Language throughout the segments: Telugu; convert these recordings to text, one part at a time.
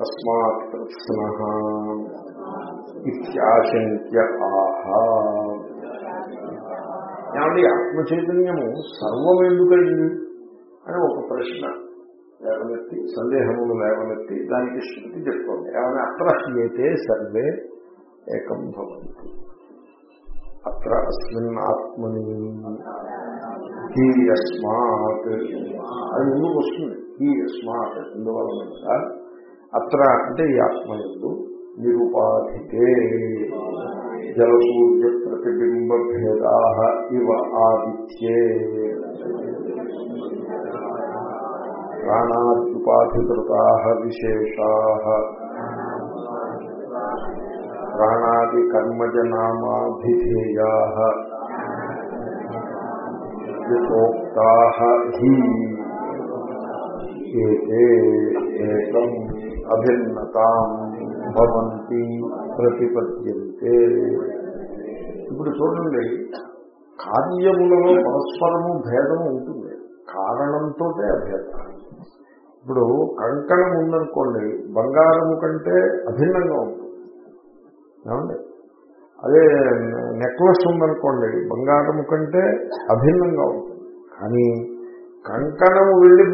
తస్మాత్ కృత్స్న ఇత్యాశంక్య ఆహా ఏమండి ఆత్మ చైతన్యము సర్వం ఎందుకైంది అని ఒక ప్రశ్న లేవనెత్తి సందేహములు లేవనెత్తి దానికి శృతి చెప్తోంది. ఏమైనా అత్ర ఏతే సర్వే ఏకం భవంతి। అత్ర అస్మిన్ ఆత్మని హీ యస్మాత్। అది ముందుకు వస్తుంది. హీ యస్మాత్ ఎందువలన అత్ర అంటే ఈ ఆత్మయందు నిరుపాధితే జలసూర్య ప్రతిబింబ భేదా ఇవ ఆదిత్యే. ప్రాణాద్యుపాధికృతా విశేషా. ప్రాణాది కర్మజనామాభిధేయా యథోక్తా హి. ఏతే ఏకం అభిన్నతాం భవంతి ప్రతిపద్యంతే. ఇప్పుడు చూడండి కార్యములలో పరస్పరము భేదము ఉంటుంది. కారణంతో అభేదం. ఇప్పుడు కంకణం ఉందనుకోండి బంగారము కంటే అభిన్నంగా ఉంటుంది. ఏమండి? అదే నెక్లెస్ ఉందనుకోండి బంగారము కంటే అభిన్నంగా ఉంటుంది. కానీ కంకణము వెళ్ళి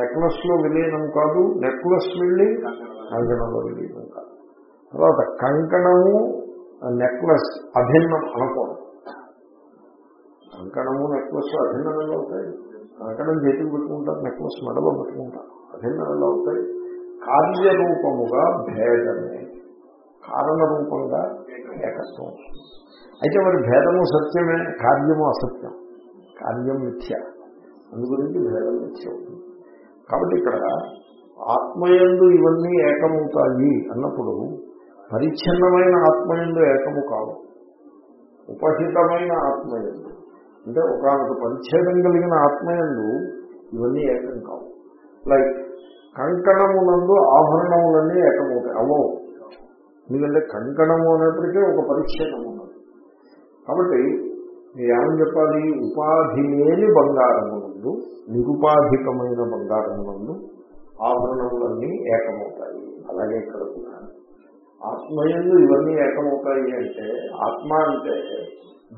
నెక్లెస్లో విలీనం కాదు నెక్లెస్ వెళ్ళి కంకణంలో విలీనం కాదు. తర్వాత కంకణము నెక్లెస్ అభిన్నం అనుకోవడం కంకణము నెక్లెస్ అభిన్నంగా అవుతాయి కంకణం చేతికి పెట్టుకుంటారు నెక్లెస్ మెడలో పెట్టుకుంటారు. అభిన్నంగా అవుతాయి కార్యరూపముగా భేదమే. కారణ రూపంగా ఏకత్వం. అయితే మరి భేదము సత్యమే కార్యము అసత్యం. కార్యం మిథ్య. అందు గురించి భేదం మిథ్యం కాబట్టి ఇక్కడ ఆత్మయందు ఇవన్నీ ఏకమవుతాయి అన్నప్పుడు పరిచ్ఛిన్నమైన ఆత్మయందు ఏకము కావు ఉపహితమైన ఆత్మయందు. అంటే ఒక పరిచ్ఛేదం కలిగిన ఆత్మయందు ఇవన్నీ ఏకం కావు. లైక్ కంకణమునందు ఆభరణములన్నీ ఏకమవుతాయి. అవ్వవు ఎందుకంటే కంకణము అనేప్పటికీ ఒక పరిచ్ఛేదం ఉన్నది. కాబట్టి మీరు ఏమని చెప్పాలి? ఉపాధి లేని బంగారమునందు నిరుపాధికమైన బంగారమునందు ఆభరణములన్నీ ఏకమవుతాయి. అలాగే ఇక్కడ కూడా. ఆత్మయందు ఇవన్నీ ఏకమవుతాయి అంటే ఆత్మ అంటే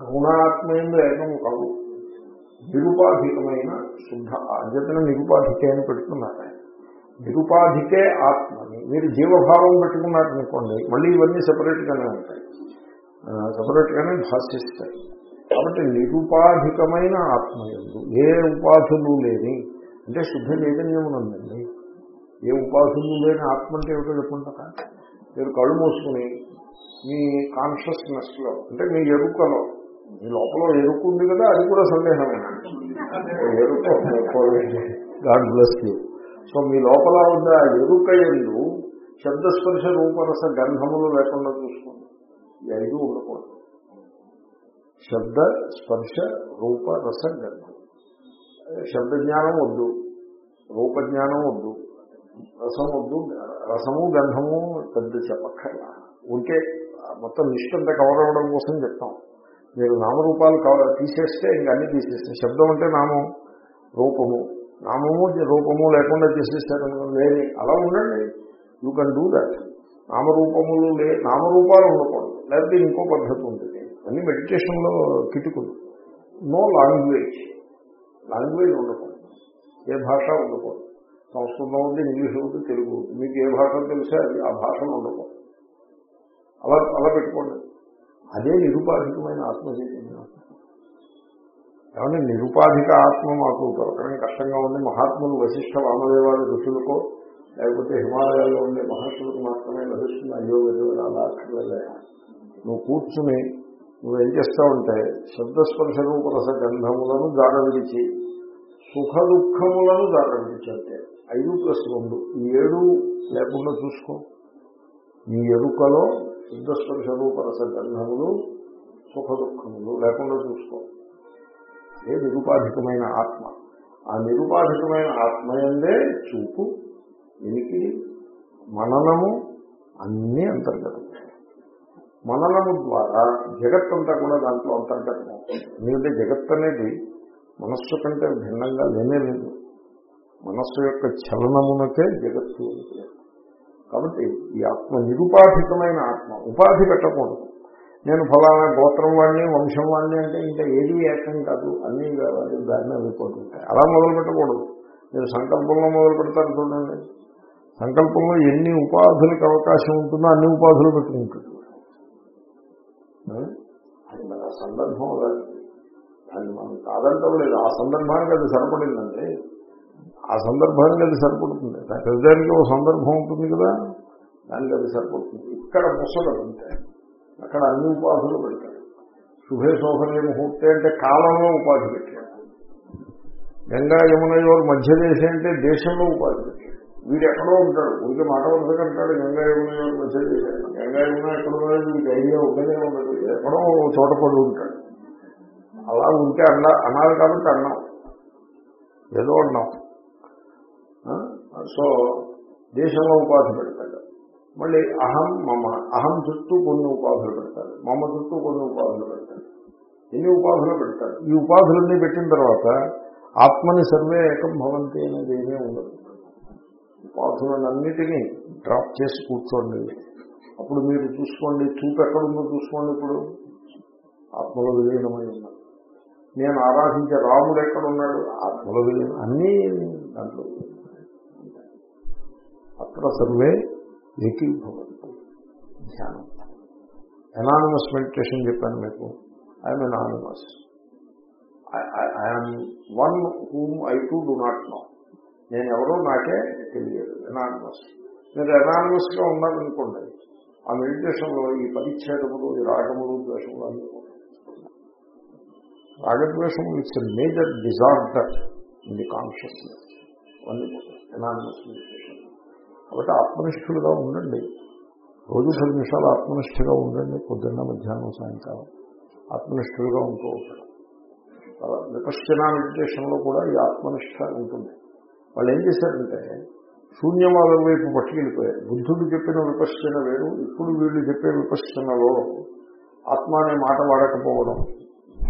గౌణాత్మయందు ఏకము కాదు నిరుపాధికమైన శుద్ధ అధ్యతన నిరుపాధికే అని పెడుతున్నారు నిరుపాధికే ఆత్మని. మీరు జీవభావం పెట్టుకున్నారనుకోండి మళ్ళీ ఇవన్నీ సెపరేట్గానే ఉంటాయి. సపరేట్గానే భాషిస్తాయి. కాబట్టి నిరుపాధికమైన ఆత్మయందు ఏ ఉపాధులు లేని అంటే శుద్ధ ఉందండి. ఏ ఉపాధులు లేని ఆత్మ అంటే ఏమిటో చెప్పుకుంటారా? మీరు కళ్ళు మూసుకుని మీ కాన్షియస్నెస్లో అంటే మీ ఎరుకలో మీ లోపల ఎరుకు ఉంది కదా అది కూడా సందేహమే. ఎరుక గాడ్ బ్లెస్ యూ. సో మీ లోపల ఉన్న ఎరుక ఎందు శబ్దస్పర్శ రూపరస గంధములు లేకుండా చూసుకోండి. ఈ ఐదు ఉండకూడదు. శబ్ద స్పర్శ రూప రస గంధం. శబ్ద జ్ఞానం వద్దు. రూపజ్ఞానం వద్దు. రసం వద్దు. రసము గంధము పెద్ద చెప్పక్కర్లా. ఉంటే మొత్తం లిస్ట్ కవర్ అవ్వడం కోసం చెప్తాం. మీరు నామరూపాలు కవర్ తీసేస్తే ఇంక అన్ని తీసేస్తే. శబ్దం అంటే నామం రూపము. నామము రూపము లేకుండా చేసేస్తారు. లేని అలా ఉండండి. You can do that. నామరూపములు లే నామరూపాలు ఉండకూడదు. లేకపోతే ఇంకో పద్ధతి ఉంటుంది. అన్ని మెడిటేషన్లో కిటుకులు. No language. లాంగ్వేజ్ ఉండకూడదు. ఏ భాష ఉండకూడదు. సంస్కృతం ఉంది ఇంగ్లీష్ ఉంది తెలుగు మీకు ఏ భాష తెలిసే అది ఆ భాషను ఉండకూడదు. అలా అలా పెట్టుకోండి. అదే నిరుపాధికమైన ఆత్మచైతన్యం కాబట్టి నిరుపాధిక ఆత్మ మాకు దొరకడం కష్టంగా ఉంది. మహాత్ములు వశిష్ఠ వామదేవాది ఋషులకో లేకపోతే హిమాలయాల్లో ఉండే మహర్షులకు మాత్రమే లభిస్తుంది. అయ్యో వెలువల అలా అక్కర్లేదా నువ్వు కూర్చుని నువ్వేం చేస్తావంటే శబ్దస్పర్శ రూపరస గంధములను జాడ విడిచి సుఖ దుఃఖములను జాడ అంటే ఐదు ప్లస్ రెండు ఈ ఏడు లేకుండా చూసుకో. ఈ ఎరుకలో శబ్దస్పర్శ రూపరస గంధములు సుఖ దుఃఖములు లేకుండా చూసుకో. అదే నిరుపాధికమైన ఆత్మ. ఆ నిరుపాధికమైన ఆత్మయందే చూపు ఎనికి మననము అన్నీ అంతర్గతం మననము ద్వారా జగత్తంతా కూడా దాంట్లో అంతర్గతం అవుతుంది. ఎందుకంటే జగత్ అనేది మనస్సు కంటే భిన్నంగా లేనే లేదు మనస్సు యొక్క చలనమునకే జగత్తు కాబట్టి ఈ ఆత్మ నిరుపాధికమైన ఆత్మ ఉపాధి పెట్టకూడదు. నేను ఫలానా గోత్రం వాడిని వంశం వాడిని అంటే ఇంకా ఏది ఏకం కాదు. అన్నీ కావాలి దాన్ని అయిపోతుంటాయి అలా మొదలు పెట్టకూడదు. మీరు సంకల్పంలో మొదలు పెడతారు చూడండి. సంకల్పంలో ఎన్ని ఉపాధులకు అవకాశం ఉంటుందో అన్ని ఉపాధులు పెట్టుకుంటాడు అది మన సందర్భం అలాంటిది. దాన్ని మనం కాదంటాం లేదు. ఆ సందర్భానికి అది సరిపడిందంటే ఆ సందర్భానికి అది సరిపడుతుంది. ప్రజానికి ఒక సందర్భం ఉంటుంది కదా దానికి అది సరిపడుతుంది. ఇక్కడ ముసలు ఉంటాయి అక్కడ అన్ని ఉపాధులు పెడతాయి శుభే శోభనే ముహూర్తే అంటే కాలంలో ఉపాధి పెట్టాడు గంగా యమున యోరు మధ్య దేశం అంటే దేశంలో ఉపాధి పెట్టాడు వీడు ఎక్కడో ఉంటాడు. ఊరికే మాట ఉండదు అంటాడు. గంగా యమున యోరు గంగా యమున ఎక్కడో వీడికి ఐడియా ఉండనే ఉండదు. ఎక్కడో చోట పడి ఉంటాడు. అలా ఉంటే అన్నా అనాలి కాబట్టి అన్నాం. ఏదో అన్నాం. సో దేశంలో ఉపాధి పెడతాడు. మళ్ళీ అహం మమ. అహం చుట్టూ కొన్ని ఉపాధులు పెడతాడు. మమ చుట్టూ కొన్ని ఉపాధులు పెడతాడు. ఎన్ని ఉపాధులు పెడతాడు? ఈ ఉపాధులన్నీ పెట్టిన తర్వాత ఆత్మని సర్వే ఏకం భవంతి అనేది ఏమీ ఉండదు. ఉపాధులన్నిటినీ డ్రాప్ చేసి కూర్చోండి. అప్పుడు మీరు చూసుకోండి చూపు ఎక్కడుందో చూసుకోండి ఇప్పుడు. ఆత్మలో విలీనమై ఉన్నాడు. నేను ఆరాధించే రాముడు ఎక్కడున్నాడు? ఆత్మలో విలీనం. అన్నీ దాంట్లో అత్ర సర్వే ఏకీభవంతు ధ్యానం. ఎనానిమస్ మెడిటేషన్ చెప్పాను మీకు. I'm anonymous I'm one whom I to do not know నేను ఎవరో నాకే తెలియదు ఎనానిమస్ మీరు ఎనానిమస్గా ఉన్నారనుకోండి ఆ మెడిటేషన్లో ఈ పరిచ్ఛేదములు ఈ రాగములు ద్వేషములు అన్ని రాగద్వేషం రాగద్వేషములు it's major disorder in the consciousness అన్ని ఎనానిమస్ మెడిటేషన్ కాబట్టి ఆత్మనిష్ఠులుగా ఉండండి. రోజు పది నిమిషాలు ఆత్మనిష్ఠగా ఉండండి పొద్దున్న మధ్యాహ్నం సాయంకాలం. ఆత్మనిష్ఠులుగా ఉంటూ ఉంటాడు విపశ్చన మెడిటేషన్లో కూడా ఈ ఆత్మనిష్ట ఉంటుంది. వాళ్ళు ఏం చేశారంటే శూన్యవాదం వైపు పట్టుకెళ్ళిపోయారు. బుద్ధుడు చెప్పిన విపశ్చన వేరు ఇప్పుడు వీళ్ళు చెప్పే విపశ్చనలో ఆత్మ అనే మాట వాడకపోవడం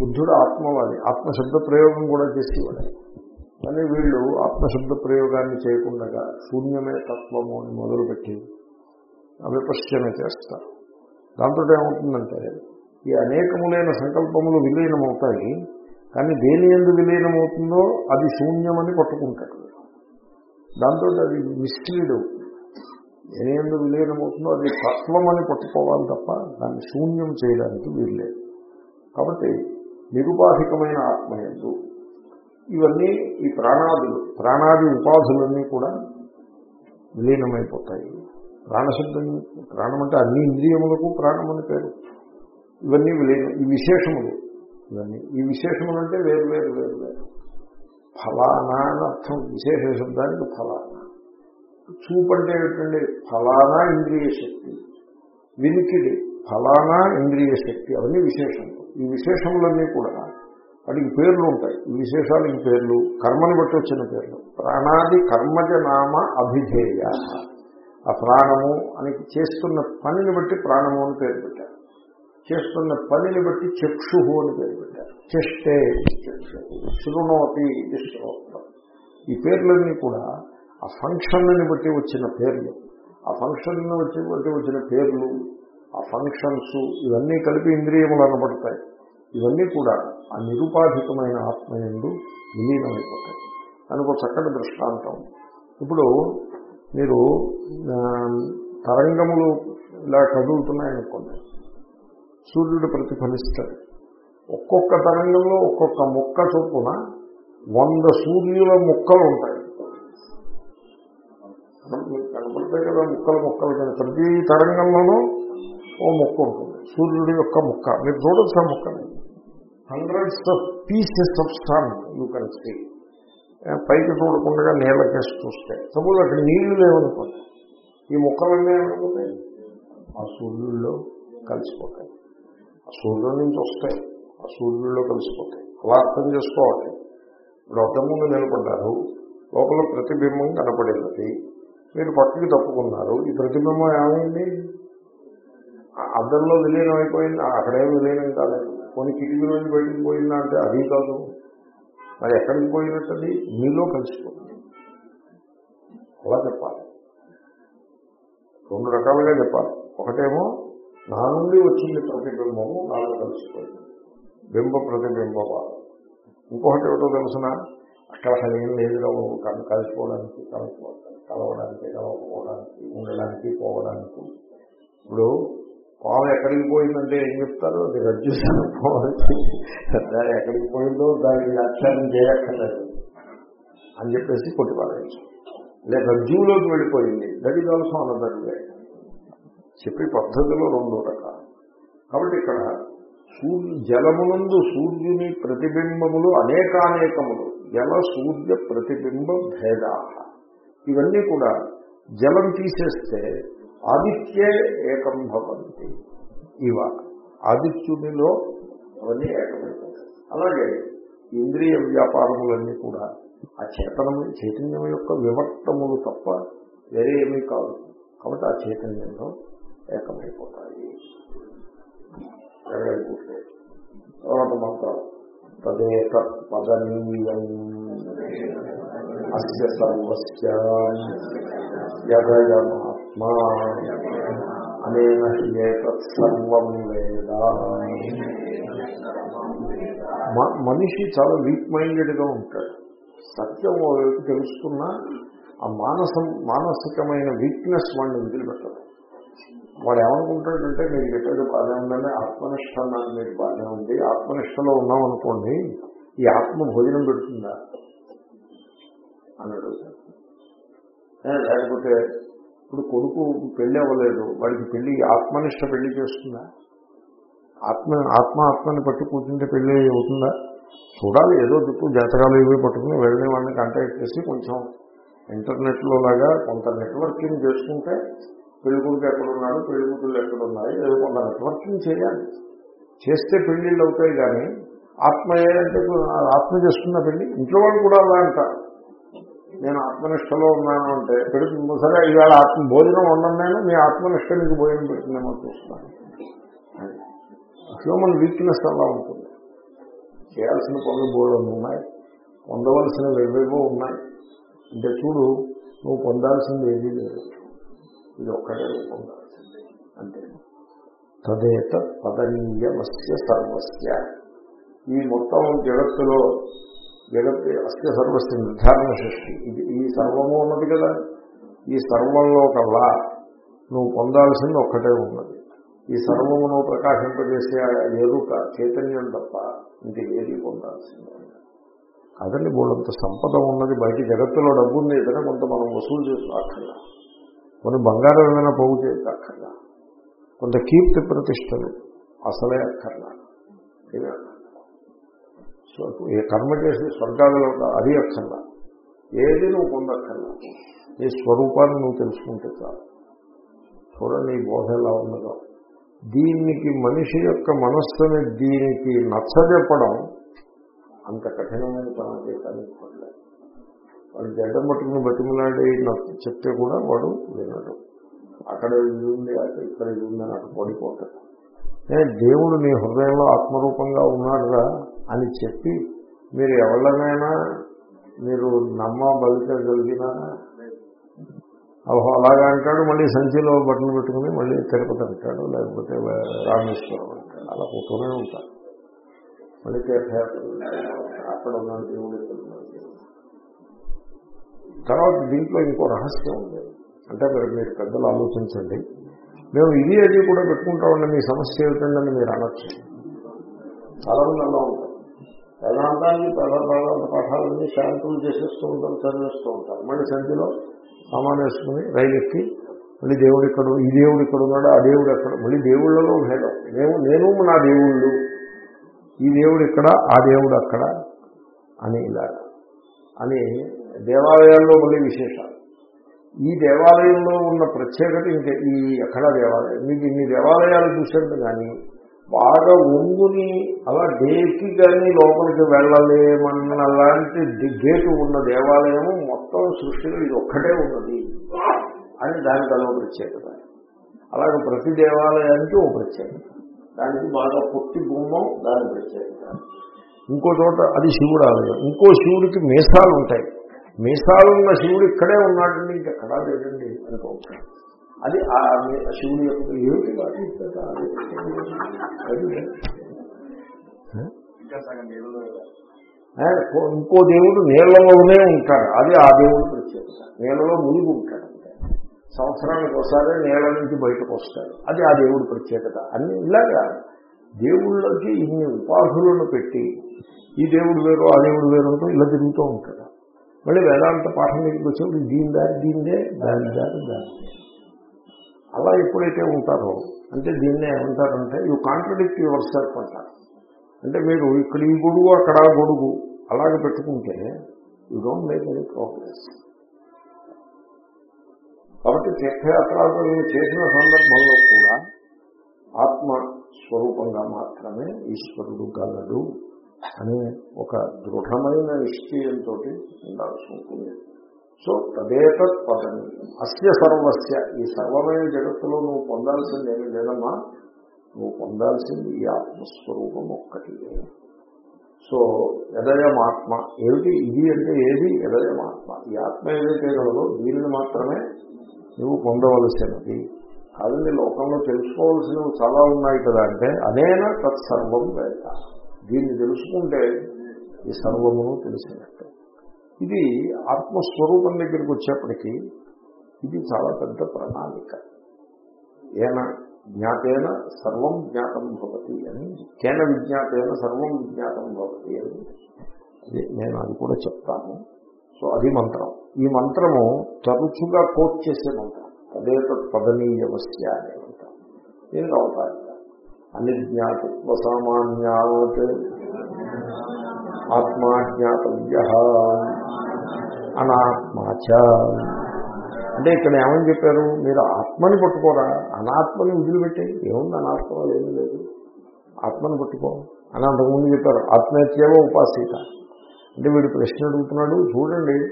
బుద్ధుడు ఆత్మవాది ఆత్మశబ్ద ప్రయోగం కూడా చేసేవాడు. కానీ వీళ్ళు ఆత్మశబ్ద ప్రయోగాన్ని చేయకుండా శూన్యమే తత్వము అని మొదలుపెట్టి విపశ్చన చేస్తారు. దాంతో ఏమవుతుందంటే ఈ అనేకములైన సంకల్పములు విలీనమవుతాయి కానీ దేని ఎందు విలీనమవుతుందో అది శూన్యమని పట్టుకుంటాడు దాంతో అది మిస్లీడ్. ఏనేందు విలీనమవుతుందో అది తత్వం అని పట్టుకోవాలి తప్ప దాన్ని శూన్యం చేయడానికి వీల్లేదు. కాబట్టి నిరుపాధికమైన ఆత్మయందు ఇవన్నీ ఈ ప్రాణాదులు ప్రాణాది ఉపాధులన్నీ కూడా విలీనమైపోతాయి. ప్రాణశబ్దం ప్రాణం అంటే అన్ని ఇంద్రియములకు ప్రాణం అని పేరు. ఇవన్నీ విలీనం ఈ విశేషములు ఇవన్నీ. ఈ విశేషములు అంటే వేరు వేరు వేరు వేరు. ఫలానా అని అర్థం విశేష శబ్దానికి ఫలానా. చూపు అంటే ఫలానా ఇంద్రియ శక్తి. వినికిడి ఫలానా ఇంద్రియ శక్తి. అవన్నీ విశేషములు. ఈ విశేషములన్నీ కూడా వాటికి పేర్లు ఉంటాయి. ఈ విశేషాలకి పేర్లు కర్మని బట్టి వచ్చిన పేర్లు. ప్రాణాది కర్మజ నామ అభిధేయ. ఆ ప్రాణము అని చేస్తున్న పనిని బట్టి ప్రాణము అని పేరు పెట్టారు. చేస్తున్న పనిని బట్టి చక్షు అని పేరు పెట్టారు. చెష్టే శృణోతి ఇది శ్రోత్రం ఈ పేర్లన్నీ కూడా ఆ ఫంక్షన్ని బట్టి వచ్చిన పేర్లు. ఆ ఫంక్షన్ వచ్చి బట్టి వచ్చిన పేర్లు ఆ ఫంక్షన్స్ ఇవన్నీ కలిపి ఇంద్రియములు అనబడతాయి. ఇవన్నీ కూడా ఆ నిరుపాధికమైన ఆత్మయందు విలీనమైపోతాయి. దానికి ఒక చక్కటి దృష్టాంతం. ఇప్పుడు మీరు తరంగములు ఇలా కదులుతున్నాయనుకోండి. సూర్యుడు ప్రతిఫలిస్తాడు. ఒక్కొక్క తరంగంలో ఒక్కొక్క మొక్క చొప్పున వంద సూర్యుల మొక్కలు ఉంటాయి మీకు కనపడతాయి కదా ముక్కలు మొక్కలు కానీ ప్రతి తరంగంలోనూ ఓ ముక్క ఉంటుంది. సూర్యుడి యొక్క ముక్క మీరు చూడొచ్చు ఆ మొక్కని. Hundreds of pieces of sun you can see పైకి చూడకుండా నీళ్ళ కేసు చూస్తే సపోజ్ అక్కడ నీళ్ళు లేవనుకోండి ఈ ముక్కలన్నీ ఏమనుకుంటాయి ఆ సూర్యుల్లో కలిసిపోతాయి. ఆ సూర్యుడి నుంచి వస్తాయి. ఆ సూర్యుల్లో కలిసిపోతాయి. అలా అర్థం చేసుకోవాలి. ఇప్పుడు ముందు నిలబడ్డారు. లోపల ప్రతిబింబం కనపడినది మీరు పక్కకి తప్పుకున్నారు. ఈ ప్రతిబింబం ఏమైంది? అద్దంలో విలీనం అయిపోయింది. అక్కడేం విలీనం కాలేదు. కొన్ని కిటికీలోంచి బయటికి పోయిందా అంటే అది కాదు. మరి ఎక్కడికి పోయినట్టది? మీలో కలిసిపోతుంది. అలా చెప్పాలి. రెండు రకాలుగా చెప్పాలి. ఒకటేమో నా నుండి వచ్చింది ప్రతిబింబము నాలో కలిసిపోయింది. బింబ ప్రతిబింబవాదం ఇంకొకటి ఏమిటో తెలుసిన? అక్కడ అసలు ఏం లేదు కానీ కలిసిపోవడానికి కలుసుకోవడానికి కలవడానికి కలవకపోవడానికి ఉండడానికి పోవడానికి. ఇప్పుడు పాము ఎక్కడికి పోయిందంటే ఏం చెప్తారు? అది రజ్జు పోవాలి ఎక్కడికి పోయిందో దానికి వ్యాఖ్యానం చేయక్కర్లేదు అని చెప్పేసి కొట్టిపారేయచ్చు. లేదా రజ్జువులోకి వెళ్ళిపోయింది. దట్ ఈజ్ ఆల్సో అనదర్ చెప్పే పద్ధతిలో రెండు రకాలు. కాబట్టి ఇక్కడ సూర్యు జలమునందు సూర్యుని ప్రతిబింబములు అనేకానేకములు. జల సూర్య ప్రతిబింబ భేద ఇవన్నీ కూడా జలం తీసేస్తే ఆదిత్యే ఏకం భవంతి. ఇవ ఆదిత్యునిలో అవన్నీ ఏకమైపోతాయి. అలాగే ఇంద్రియ వ్యాపారములన్నీ కూడా ఆ చేతనం చైతన్యం యొక్క వివర్తములు తప్ప వేరే ఏమీ కాదు. కాబట్టి ఆ చైతన్యంలో ఏకమైపోతాయి. ఎరగైపోతే తర్వాత మంత్రం తదేక పదనీయం అస్య సర్వస్య యదయమాత్మా అనేన సర్వం వేద మనిషి చాలా వీక్ మైండెడ్గా ఉంటాడు. సత్యం వైపు తెలుసుకున్నా ఆ మానసం మానసికమైన వీక్నెస్ వాడిని వదిలిపెట్టదు. వాడు ఏమనుకుంటాడంటే మీరు చెప్పేది బాగానే ఉందండి. ఆత్మనిష్ట అన్నది మీరు బాగానే ఉంది. ఆత్మనిష్టలో ఉన్నాం అనుకోండి ఈ ఆత్మ భోజనం పెడుతుందా? అన్నాడు. లేకపోతే ఇప్పుడు కొడుకు పెళ్ళి అవ్వలేదు. వాడికి పెళ్ళి ఆత్మనిష్ట పెళ్ళి చేస్తుందా? ఆత్మ ఆత్మ ఆత్మని పట్టి కూర్చుంటే పెళ్ళి అవుతుందా? చూడాలి. ఏదో దిక్కు జాతకాలు ఇవి పట్టుకుని వెళ్ళిన వాడిని కాంటాక్ట్ చేసి కొంచెం ఇంటర్నెట్లో లాగా కొంత నెట్వర్కింగ్ చేసుకుంటే పెళ్ళి కొడుకు ఎక్కడున్నాడు పెళ్ళి కూతుళ్ళు ఎక్కడున్నాయి ఏదో కొంత నెట్వర్కింగ్ చేయాలి. చేస్తే పెళ్ళిళ్ళు అవుతాయి కానీ ఆత్మయే అంటే ఆత్మ చేస్తున్న పెళ్ళి ఇంట్లో వాళ్ళు కూడా అలా అంటారు నేను ఆత్మనిష్టలో ఉన్నాను అంటే పెడుతుంది సరే ఇవాళ ఆత్మ భోజనం ఉండను నేను మీ ఆత్మనిష్ట మీకు భోజనం పెడుతుందేమో చూస్తాను. హ్యూమన్ వీక్నెస్ అలా ఉంటుంది. చేయాల్సిన పనులు బోర్డు ఉన్నాయి. పొందవలసినవి ఏవేవో ఉన్నాయి. అంటే చూడు నువ్వు పొందాల్సింది ఏదీ లేదు. ఇది ఒక్కటే పొందాల్సింది అంతే తదేత పదనీయమస్య సర్వస్య. ఈ మొత్తం జగత్తులో జగత్ అస్య సర్వస్య నిర్ధారణ సృష్టి. ఇది ఈ సర్వము ఉన్నది కదా. ఈ సర్వంలో కల్లా నువ్వు పొందాల్సింది ఒక్కటే ఉన్నది. ఈ సర్వమును ప్రకాశింపజేసే ఎరుక చైతన్యం తప్ప ఇంక ఏది పొందాల్సింది. అదండి బోడంత సంపద ఉన్నది బయట జగత్తులో డబ్బు ఉంది ఏదైనా కొంత మనం వసూలు చేసుకోక్కర్లా కొన్ని బంగారం ఏమైనా పోగు చేయక్కర్లా కొంత కీర్తి ప్రతిష్టలు అసలే అక్కర్లా. ఏ కర్మ చేసి స్వర్గాలలో అది అక్కర్లా. ఏది నువ్వు పొందక్కర్లా. నీ స్వరూపాన్ని నువ్వు తెలుసుకుంటే చాలు. చూడండి ఈ బోధ ఎలా ఉన్నదో. దీనికి మనిషి యొక్క మనస్సుని దీనికి నచ్చజెప్పడం అంత కఠినమైన పని చేయడానికి పడలేదు వాడు జడ్డం పట్టుకుని బతిమలాడి చెప్తే కూడా వాడు వినడు. అక్కడ ఇది ఉంది ఇక్కడ ఇది ఉంది అని అక్కడ పడిపోతాడు. దేవుడు నీ హృదయంలో ఆత్మరూపంగా ఉన్నాడురా అని చెప్పి మీరు ఎవరినైనా మీరు నమ్మబలికగలిగినా ఓహో అలాగా అంటాడు మళ్ళీ సంచిలో బట్టలు పెట్టుకుని మళ్ళీ తిరుపతి అంటాడు లేకపోతే రామేశ్వరం అంటాడు. అలా పోతూనే ఉంటాడు. మళ్ళీ తీర్థయాత్ర. అక్కడ ఉన్నాడు దేవుడు ఇక్కడ. తర్వాత దీంట్లో ఇంకో రహస్యం ఉంది. అంటే మీరు మీరు పెద్దలు ఆలోచించండి. మేము ఇది అది కూడా పెట్టుకుంటామండి మీ సమస్య ఏమిటండి మీరు అనొచ్చు. చాలా అలా ఉంటారు. వేదాంతాన్ని ప్రధాన పాఠాలన్నీ శాంతులు చేసేస్తూ ఉంటారు చదివేస్తూ ఉంటారు. మళ్ళీ సంచిలో సామాన్ వేసుకుని రైలు ఎక్కి మళ్ళీ దేవుడు ఇక్కడ ఈ దేవుడు ఇక్కడ ఉన్నాడు ఆ దేవుడు ఎక్కడ మళ్ళీ దేవుళ్ళలో భేదం. మేము నేను నా దేవుళ్ళు ఈ దేవుడు ఇక్కడ ఆ దేవుడు అక్కడ అని ఇలా అని దేవాలయాల్లో మళ్ళీ విశేషాలు. ఈ దేవాలయంలో ఉన్న ప్రత్యేకత ఇంకా ఈ ఎక్కడ దేవాలయం. మీకు ఇన్ని దేవాలయాలు చూసినట్టు కానీ బాగా ఒంగుని అలా డేకి కానీ లోపలికి వెళ్ళలేమన్న అలాంటి గేటు ఉన్న దేవాలయము మొత్తం సృష్టిలో ఇది ఒక్కటే ఉన్నది అని దానికి అదో ప్రత్యేకత. అలాగే ప్రతి దేవాలయానికి ఒక ప్రత్యేకత. దానికి బాగా పొట్టి గుమ్మం దాని ప్రత్యేకత. ఇంకో చోట అది శివుడు ఆలయం. ఇంకో శివుడికి మీసాలు ఉంటాయి. మీసాలున్న శివుడు ఇక్కడే ఉన్నాడండి ఇంకెక్కడా లేదండి అనుకోవచ్చు అది ఆ శివుని యొక్క ఏమిటి ఇంకా దేవుడు నీళ్ళలోనే ఉంటాడు. అది ఆ దేవుడు ప్రత్యేకత. నీళ్ళలో మునిగి ఉంటాడు. సంవత్సరానికి ఒకసారి నీళ్ళ నుంచి బయటకు వస్తాడు. అది ఆ దేవుడి ప్రత్యేకత. అన్ని ఇలాగా దేవుళ్ళకి ఇన్ని ఉపాధులను పెట్టి ఈ దేవుడు వేరు ఆ దేవుడు వేరు అంటూ ఇలా తిరుగుతూ ఉంటాడు. మళ్ళీ వేదాంత పాఠం దగ్గరికి వచ్చేప్పుడు దీని దారి దీనిదే దాని దారి దాని అలా ఎప్పుడైతే ఉంటారో అంటే దీన్నే ఏమంటారంటే యూ కాంట్రడిక్ట్ యువర్ సెల్ఫ్ అంటారు. అంటే మీరు ఇక్కడ ఈ గొడుగు అక్కడ గొడుగు అలాగే పెట్టుకుంటే you don't make any progress కాబట్టి తీర్థయాత్రలు చేసిన సందర్భంలో కూడా ఆత్మ స్వరూపంగా మాత్రమే ఈశ్వరుడు గలడు. అనే ఒక దృఢమైన నిశ్చయంతో ఉండాల్సి ఉంటుంది. సో తదేతత్ పదని అస్య సర్వస్య. ఈ సర్వమైన జగత్తులో నువ్వు పొందాల్సింది ఏమి లేదమ్మా? నువ్వు పొందాల్సింది ఈ ఆత్మస్వరూపం ఒక్కటి. సో ఎదయమాత్మ ఏమిటి? ఇది అంటే ఏది? ఎదయమాత్మ ఈ ఆత్మ ఏదైతే కలదో దీనిని మాత్రమే నువ్వు పొందవలసినది. కాదండి లోకంలో తెలుసుకోవాల్సినవి చాలా ఉన్నాయి కదా అంటే అనేన తత్సర్వం వేద. దీన్ని తెలుసుకుంటే ఈ సర్వమును తెలిసినట్టు. ఇది ఆత్మస్వరూపం దగ్గరికి వచ్చేప్పటికీ ఇది చాలా పెద్ద ప్రణాళిక. ఏన జ్ఞాతేన సర్వం జ్ఞాతం భవతి అని కేన విజ్ఞాతేన సర్వం విజ్ఞాతం భవతి అని నేను అది కూడా చెప్తాను. సో అది మంత్రం. ఈ మంత్రము తరచుగా కోట్ చేసే మంత్రం. తదేత పదనీయవస్య అనే మంత్రం దీనికి అవతారిక అనిజ్ఞాతత్వ సామాన్యావత్ ఆత్మాజ్ఞాతవ్య అనాత్మాచ అంటే ఇక్కడ ఏమని చెప్పారు? మీరు ఆత్మని పట్టుకోరా. అనాత్మని వదిలిపెట్టే. ఏముంది అనాత్మ? ఏమీ లేదు. ఆత్మని పట్టుకో అని అంతకుముందు చెప్పారు. ఆత్మహత్యవ ఉపాసీత. అంటే వీడు ప్రశ్న అడుగుతున్నాడు చూడండి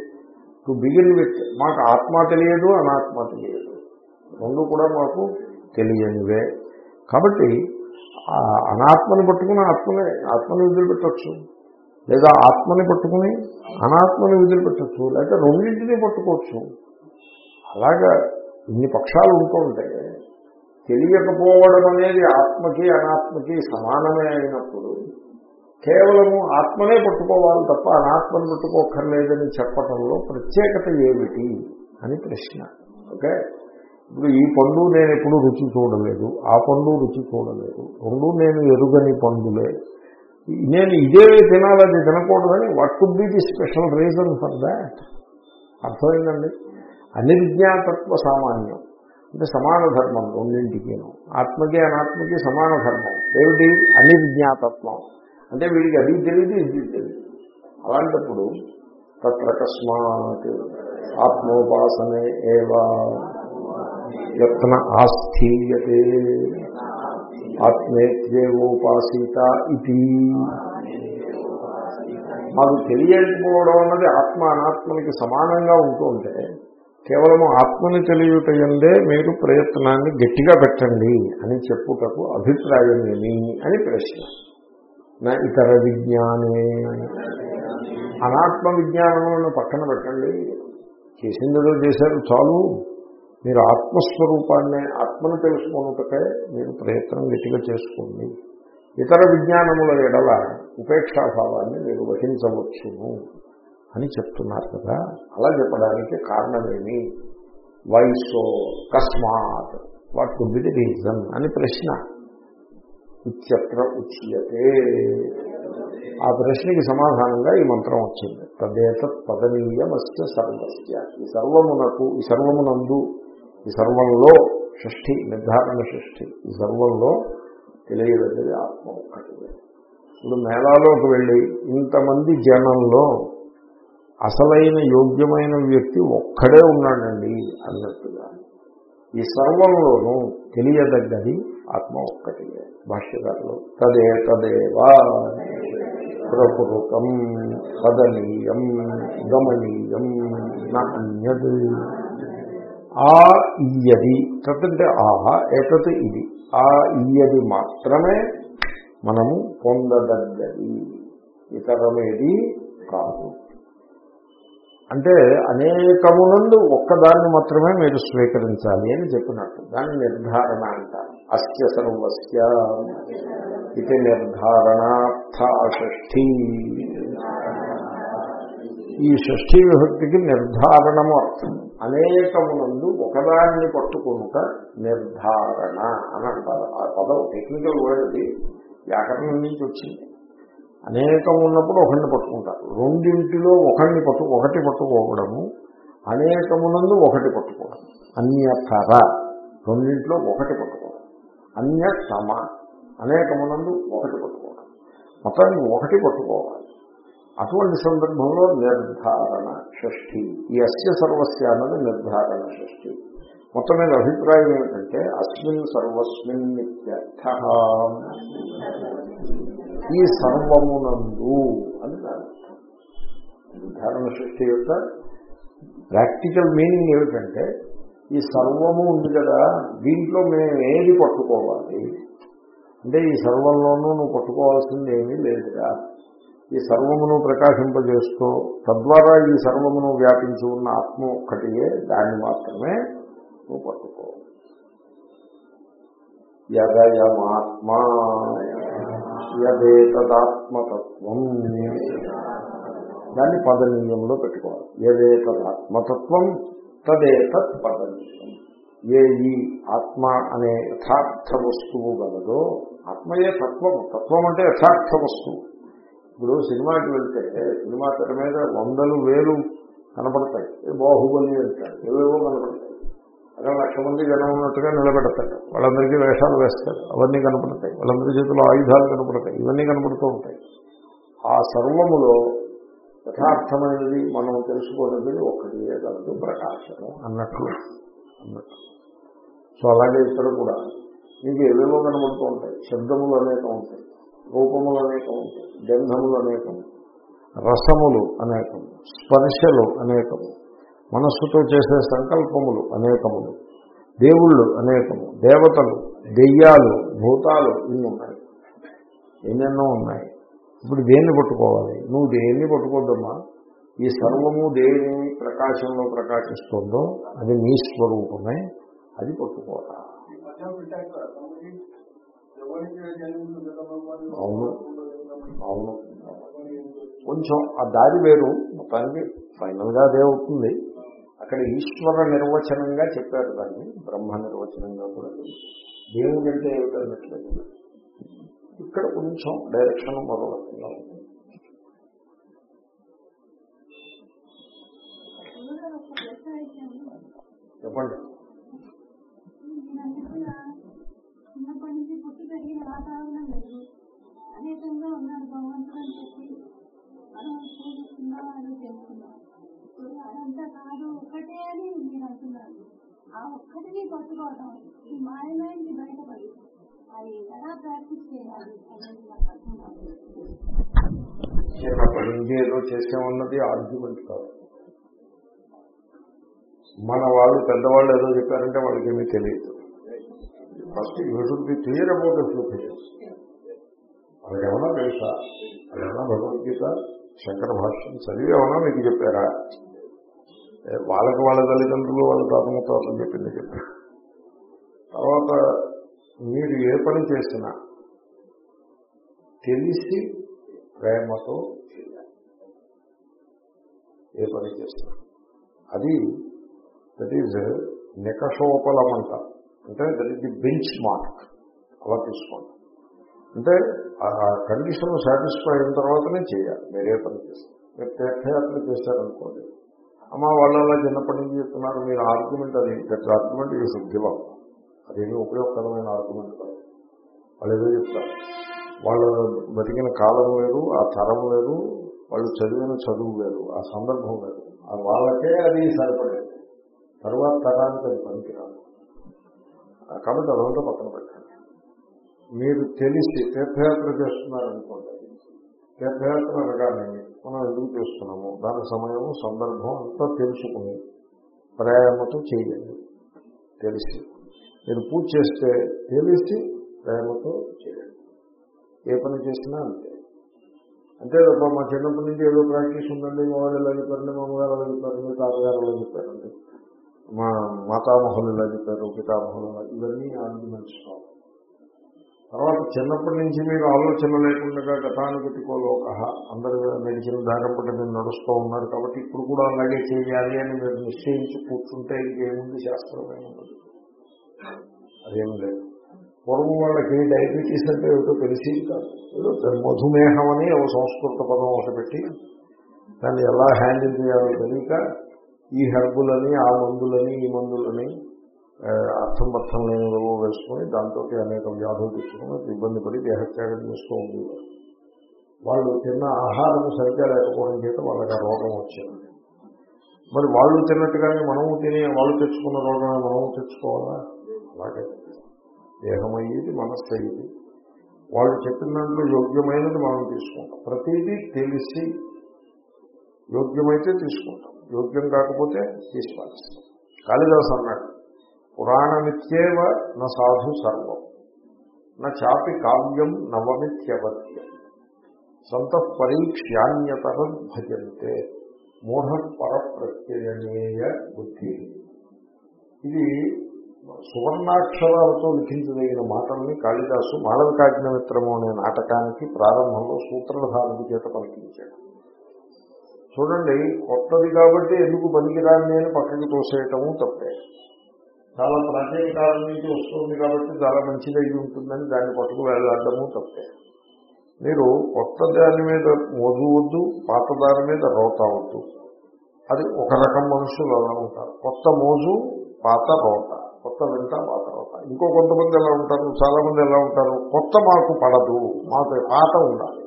టు బిగిన్ విత్ మాకు ఆత్మ తెలియదు అనాత్మ తెలియదు. రెండు కూడా మాకు తెలియనివే. కాబట్టి అనాత్మని పట్టుకుని ఆత్మని ఆత్మని వదిలిపెట్టచ్చు. లేదా ఆత్మని పట్టుకుని అనాత్మని వదిలిపెట్టచ్చు. లేదా రెండింటినీ పట్టుకోవచ్చు. అలాగా ఇన్ని పక్షాలు ఉంటుంటే తెలియకపోవడం అనేది ఆత్మకి అనాత్మకి సమానమే అయినప్పుడు కేవలము ఆత్మనే పట్టుకోవాలి తప్ప అనాత్మని పట్టుకోకర్లేదని చెప్పటంలో ప్రత్యేకత ఏమిటి అని ప్రశ్న. ఓకే? ఇప్పుడు ఈ పండు నేను ఎప్పుడు రుచి చూడలేదు ఆ పండు రుచి చూడలేదు రెండు నేను ఎరుగని పండులే. నేను ఇదే తినాలని తినకూడదని what could be the special reason for that అర్థమైందండి? అనిర్జ్ఞాతత్వ సామాన్యం. అంటే సమాన ధర్మం రెండింటికి ఆత్మకి అనాత్మకి సమాన ధర్మం. ఏమిటి? అనిర్జ్ఞాతత్వం అంటే వీడికి అది తెలియదు ఇది తెలియదు అలాంటప్పుడు తత్రకస్మాత్ ఆత్మోపాసనే ఏవా యత్న ఆస్థీయతే. ఆత్మేత్యేవోపాసీత ఇది. మాకు తెలియకపోవడం అన్నది ఆత్మ అనాత్మనికి సమానంగా ఉంటూ ఉంటే కేవలము ఆత్మని తెలియటందే మీరు ప్రయత్నాన్ని గట్టిగా పెట్టండి అని చెప్పుటకు అభిప్రాయం ఏమి అని ప్రశ్న. నా ఇతర విజ్ఞానే. అనాత్మ విజ్ఞానం పక్కన పెట్టండి. చేసిందో చేశారు చాలు. మీరు ఆత్మస్వరూపాన్ని ఆత్మను తెలుసుకున్నటకే మీరు ప్రయత్నం గట్టిగా చేసుకోండి. ఇతర విజ్ఞానముల ఎడల ఉపేక్షాభావాన్ని మీరు వహించవచ్చును అని చెప్తున్నారు కదా. అలా చెప్పడానికి కారణమేమి? వైసో కస్మాత్. What could be the reason అని ప్రశ్న. ఇత్యత్ర ఉచ్యతే. ఆ ప్రశ్నకి సమాధానంగా ఈ మంత్రం వచ్చింది. తదేత పదనీయమస్య సర్వస్య. ఈ సర్వమునకు ఈ సర్వమునందు ఈ సర్వంలో షష్ఠి నిర్ధారణ షష్ఠి ఈ సర్వంలో తెలియదగ్గది ఆత్మ ఒక్కటి. ఇప్పుడు మేళాలోకి వెళ్ళి ఇంతమంది జనంలో అసలైన యోగ్యమైన వ్యక్తి ఒక్కడే ఉన్నాడండి అన్నట్టుగా. ఈ సర్వంలోనూ తెలియదగ్గది ఆత్మ ఒక్కటి. భాష్యకారులు తదే తదేవా ప్రకృతం పదనీయం గమనీయం నా అన్యద్. ఆ ఇయ్యది. తత్ అంటే ఆ ఏతత్ ఇది ఆ ఇయ్యది మాత్రమే మనము పొందదగ్గది. ఇతరమేది కాదు. అంటే అనేకమునందు ఒక్కదాన్ని మాత్రమే మీరు స్వీకరించాలి అని చెప్పినట్టు. దాన్ని నిర్ధారణ అంటారు. అస్య సర్వస్య ఇది నిర్ధారణార్థ షష్ఠీ. ఈ షష్ఠీ విభక్తికి నిర్ధారణము అర్థం. అనేకమునందు ఒకదాన్ని పట్టుకునుట నిర్ధారణ అని అంటారు. ఆ పదం టెక్నికల్ వర్డ్ అది వ్యాకరణం నుంచి వచ్చింది. అనేకం ఉన్నప్పుడు ఒకరిని పట్టుకుంటారు. రెండింటిలో ఒకరిని పట్టు ఒకటి పట్టుకోవడము అనేకమునందు ఒకటి పట్టుకోవడం. అన్యతర. రెండింటిలో ఒకటి పట్టుకోవడం. అన్య సమ అనేకమునందు ఒకటి పట్టుకోవడం. మొత్తానికి ఒకటి పట్టుకోవాలి. అటువంటి సందర్భంలో నిర్ధారణ షష్ఠి. ఈ అస్య సర్వస్య అన్నది నిర్ధారణ షష్ఠి. మొత్తం మీద అభిప్రాయం ఏమిటంటే అస్మిన్ సర్వస్మిన్ నిత్యర్థ ఈ సర్వమునందు అని అర్థం. నిర్ధారణ సృష్టి యొక్క ప్రాక్టికల్ మీనింగ్ ఏమిటంటే ఈ సర్వము ఉంది కదా దీంట్లో మేము ఏది పట్టుకోవాలి? అంటే ఈ సర్వంలోనూ నువ్వు పట్టుకోవాల్సింది ఏమీ లేదురా. ఈ సర్వమును ప్రకాశింపజేస్తూ తద్వారా ఈ సర్వమును వ్యాపించి ఉన్న ఆత్మ ఒక్కటియే దాన్ని మాత్రమే నువ్వు పట్టుకో. యదయమాత్మా యదేతదాత్మతత్వం. దాన్ని పదనీయంలో పెట్టుకోవాలి. యదేతదాత్మతత్వం తదేతత్ పదనీయం ఏ ఈ ఆత్మ అనే యథార్థ వస్తువు గలదో ఆత్మయే తత్వము. తత్వం అంటే యథార్థ వస్తువు. ఇప్పుడు సినిమాకి వెళ్తే సినిమా తెర మీద వందలు వేలు కనపడతాయి. బాహుబలి అంటారు. ఏవేవో కనపడతాయి. అక్కడ లక్ష మంది జనం ఉన్నట్టుగా నిలబెడతారు. వాళ్ళందరికీ వేషాలు వేస్తారు. అవన్నీ కనపడతాయి. వాళ్ళందరి చేతిలో ఆయుధాలు కనపడతాయి. ఇవన్నీ కనపడుతూ ఉంటాయి. ఆ సర్వములో యథార్థమైనది మనం తెలుసుకోవడం ఒకటి కలదు ప్రకాశము అన్నట్లు. అన్నట్టు సో అలాగే ఇక్కడ కూడా మీకు ఏవేవో కనబడుతూ ఉంటాయి. శబ్దములు అనేక ఉంటాయి. రూపములు అనేకం గంధములు అనేకం రసములు అనేకం స్పర్శలు అనేకము మనస్సుతో చేసే సంకల్పములు అనేకములు దేవుళ్ళు అనేకము దేవతలు దెయ్యాలు భూతాలు ఇన్ని ఉన్నాయి. ఎన్నెన్నో ఉన్నాయి. ఇప్పుడు దేన్ని పట్టుకోవాలి? నువ్వు దేన్ని పట్టుకోద్దమ్మా? ఈ సర్వము దేని ప్రకాశంలో ప్రకాశిస్తుందో అది నీ స్వరూపమే అది పట్టుకోవాలి. అవును. అవును. కొంచెం ఆ దారి వేరు. మొత్తానికి ఫైనల్గా అదే అవుతుంది. అక్కడ ఈశ్వర నిర్వచనంగా చెప్పారు దాన్ని. బ్రహ్మ నిర్వచనంగా కూడా. దేవుడు అంటే ఏమిటన్నట్లేదు ఇక్కడ కొంచెం డైరెక్షన్ మరో రకంగా ఉంది. చెప్పండి. నుంచి వాతావరణం లేదు. అనేకంగా ఉన్నాడు భగవంతుడు అని చెప్పి మనం పూజిస్తున్నాం అని తెలుసుకున్నాం ఇప్పుడు అదంతా కాదు ఒక్కటే అని మీరు అంటున్నారు. ఆ ఒక్కటిని పట్టుకోవడం ఈ మాయమైంది బయటపడి అది ఎలా ప్రాక్టీస్ చేయాలి అనేది నాకు అర్థం కాదు ఏదో చేసామన్నది ఆర్గ్యుమెంట్ కాదు. మన వాళ్ళు పెద్దవాళ్ళు ఏదో చెప్పారంటే వాళ్ళకి ఏమీ తెలియదు. First you should be clear about the few things అదేమన్నా తెలుసా? అదేమన్నా భగవద్గీత? శంకర భాష్యం చదివేమన్నా మీకు చెప్పారా? వాళ్ళకి వాళ్ళ తల్లిదండ్రులు వాళ్ళ తాత చెప్పింది చెప్పారు తర్వాత మీరు ఏ పని చేసినా తెలిసి ప్రేమతో చేయాలి ఏ పని చేసినా. అది దట్ ఈజ్ నికషోపలం అంటారు అంటే that is the benchmark అలా తీసుకోండి. అంటే ఆ కండిషన్ సాటిస్ఫై అయిన తర్వాతనే చేయాలి. మీరే పని చేస్తారు. మీరు తీర్థయాత్ర చేశారనుకోండి. అమ్మ వాళ్ళు అలా చిన్నప్పటి నుంచి చెప్తున్నారు మీరు ఆర్గ్యుమెంట్ అది దట్ ఆర్గ్యుమెంట్ ఈ శుద్ధివం అదేమి ఉపయోగకరమైన ఆర్గ్యుమెంట్ కాదు. వాళ్ళు ఏదో చెప్తారు. వాళ్ళు బతికిన కాలం వేరు ఆ తరం వేరు వాళ్ళు చదివిన చదువు వేరు ఆ సందర్భం వేరు. వాళ్ళకే అది సరిపడేది. తర్వాత తరానికి అది పనికిరాదు. కాబట్టి అదంతా పక్కన పెట్టండి. మీరు తెలిసి తీర్థయాత్ర చేస్తున్నారనుకోండి తీర్థయాత్ర అనగానే మనం ఎందుకు చేస్తున్నాము? దాని సమయము సందర్భం అంతా తెలుసుకుని ప్రేమతో చేయండి. తెలిసి. మీరు పూజ చేస్తే తెలిసి ప్రేమతో చేయండి. ఏ పని చేసినా అంతే. అంతే తప్ప మా చిన్నప్పటి నుంచి ఏదో ప్రాక్టీస్ ఉందండి మా వాళ్ళు ఇలా చెప్పారండి మా అమ్మగారు అలా చెప్పారు తాతగారు అలా చెప్పారండి. మా మాతామహులు ఇలా చెప్పారు పితామహులు ఇవన్నీ ఆర్గ్యుమెంట్స్ తర్వాత చిన్నప్పటి నుంచి మీరు ఆలోచన లేకుండా గతానుగతికో లోక అందరూ మెడిసిన్ దారం పట్టి మీరు నడుస్తూ ఉన్నారు కాబట్టి ఇప్పుడు కూడా అలాగే చేయాలి అని మీరు నిశ్చయించి కూర్చుంటే ఇంకేముంది శాస్త్రమే ఉండదు. అదేం లేదు. పూర్వం వాళ్ళకి డయాబెటీస్ అంటే ఏమిటో తెలిసి కాదు. ఏదో మధుమేహం అని ఒక సంస్కృత పదం ఒకటి పెట్టి దాన్ని ఎలా హ్యాండిల్ చేయాలో తెలియక ఈ హెర్బులని ఆ మందులని ఈ మందులని ఆ, అర్థం అర్థం లేనివో వేసుకొని దాంతో అనేక వ్యాధులు తీసుకుని ఇబ్బంది పడి దేహత్యాగం చేస్తూ ఉండేవారు. వాళ్ళు తిన్న ఆహారం సరిగ్గా లేకపోవడం చేత వాళ్ళకి రోగం వచ్చింది. మరి వాళ్ళు తిన్నట్టుగానే మనము తినే వాళ్ళు తెచ్చుకున్న రోగాన్ని మనము తెచ్చుకోవాలా? అలాగే. దేహం అయ్యేది మనస్సు అయ్యేది వాళ్ళు చెప్పిన దాంట్లో యోగ్యమైనది మనం తీసుకుంటాం. ప్రతిదీ తెలిసి యోగ్యమైతే తీసుకుంటాం. యోగ్యం కాకపోతే తీసుకోవాల్సింది కాళిదాసు అన్నాడు పురాణమిత్యేవ నా సాధు సర్వం. నా చాపి కావ్యం నవమిత్యవత్యం. సంత పరీక్ష్యాన్యతరం భజంతే. మూఢ పరప్రత్యయనేయ బుద్ధి. ఇది సువర్ణాక్షరాలతో లిఖించదగిన మాటల్ని కాళిదాసు మాళవికాగ్నమిత్రము అనే నాటకానికి ప్రారంభంలో సూత్రధారుడి చేత పలికించాడు. చూడండి కొత్తది కాబట్టి ఎందుకు పనికిరాని అని పక్కకి తోసేయటము తప్పే. చాలా ప్రాచీన కాలం నుంచి వస్తుంది కాబట్టి చాలా మంచిది అయి ఉంటుందని దాన్ని పట్టుకు వెళ్ళడము తప్పే. మీరు కొత్త దాని మీద మోజు వద్దు పాత దాని మీద రోత వద్దు అది ఒక రకం మనుషులు అలా ఉంటారు. కొత్త మోజు పాత రోత. కొత్త వింట పాత రోత. ఇంకో కొంతమంది ఎలా ఉంటారు? చాలా మంది ఎలా ఉంటారు? కొత్త మాకు పడదు మాకు పాత ఉండాలి.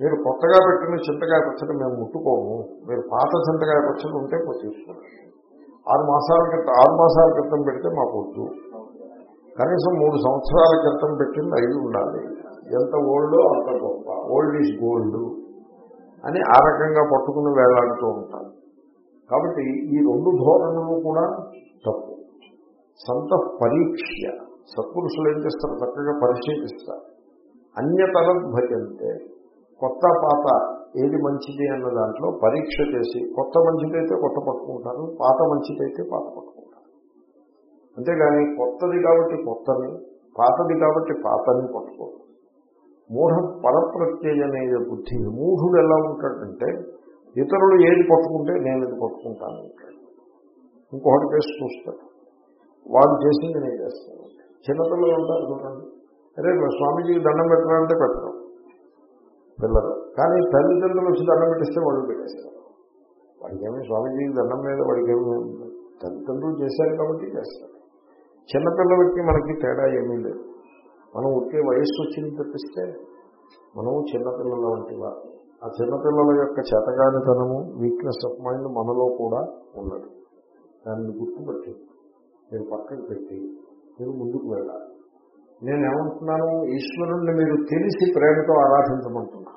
మీరు కొత్తగా పెట్టిన చింతకాయ పచ్చడి మేము ముట్టుకోము. మీరు పాత చింతకాయ పచ్చడి ఉంటే కొంచెం తీసుకోండి. ఆరు మాసాల క్రితం ఆరు మాసాల క్రితం పెడితే మాకు వద్దు. కనీసం మూడు సంవత్సరాల క్రితం పెట్టింది అయి ఉండాలి. ఎంత ఓల్డ్ అంత గొప్ప. ఓల్డ్ ఈజ్ గోల్డ్ అని ఆ రకంగా పట్టుకుని వేలాడుతూ ఉంటారు. కాబట్టి ఈ రెండు ధోరణులు కూడా తప్పు. సంత పరీక్ష. సత్పురుషులు ఏం చేస్తారు? చక్కగా పరిశీలిస్తారు. అన్యతరం భజంతే. కొత్త పాత ఏది మంచిది అన్న దాంట్లో పరీక్ష చేసి కొత్త మంచిదైతే కొత్త పట్టుకుంటారు పాత మంచిదైతే పాత పట్టుకుంటారు. అంతేగాని కొత్తది కాబట్టి కొత్తని పాతది కాబట్టి పాతని పట్టుకోరు. మూఢ పరప్రత్యయనే బుద్ధి. మూఢుడు ఎలా ఉంటాడంటే ఇతరులు ఏది పట్టుకుంటే నేను ఇది పట్టుకుంటాను అంటాడు. ఇంకొకటి కేసు చూస్తాడు వాడు చేసింది నేను చేస్తాను. చిన్నపిల్లలు ఉంటారు చూడండి. అరే స్వామీజీకి దండం పెట్టాలంటే పెట్టరు. పిల్లలు. కానీ తల్లిదండ్రులు వచ్చి దండం పెట్టిస్తే వాళ్ళు పెట్టేస్తారు. వాడికేమీ స్వామీజీకి దండం మీద వాడికేమీ తల్లిదండ్రులు చేశారు కాబట్టి చేస్తారు. చిన్నపిల్లలకి మనకి తేడా ఏమీ లేదు. మనం ఒకే వయస్సు వచ్చింది తప్పిస్తే మనము చిన్నపిల్లల వంటి వారు. ఆ చిన్నపిల్లల యొక్క చేతగానితనము వీక్నెస్ ఆఫ్ మైండ్ మనలో కూడా ఉన్నది దాన్ని గుర్తుపెట్టి మీరు పక్కకు పెట్టి మీరు ముందుకు వెళ్ళాలి. నేను ఏమంటున్నాను ఈశ్వరుణ్ణి మీరు తెలిసి ప్రేమతో ఆరాధించమంటున్నా.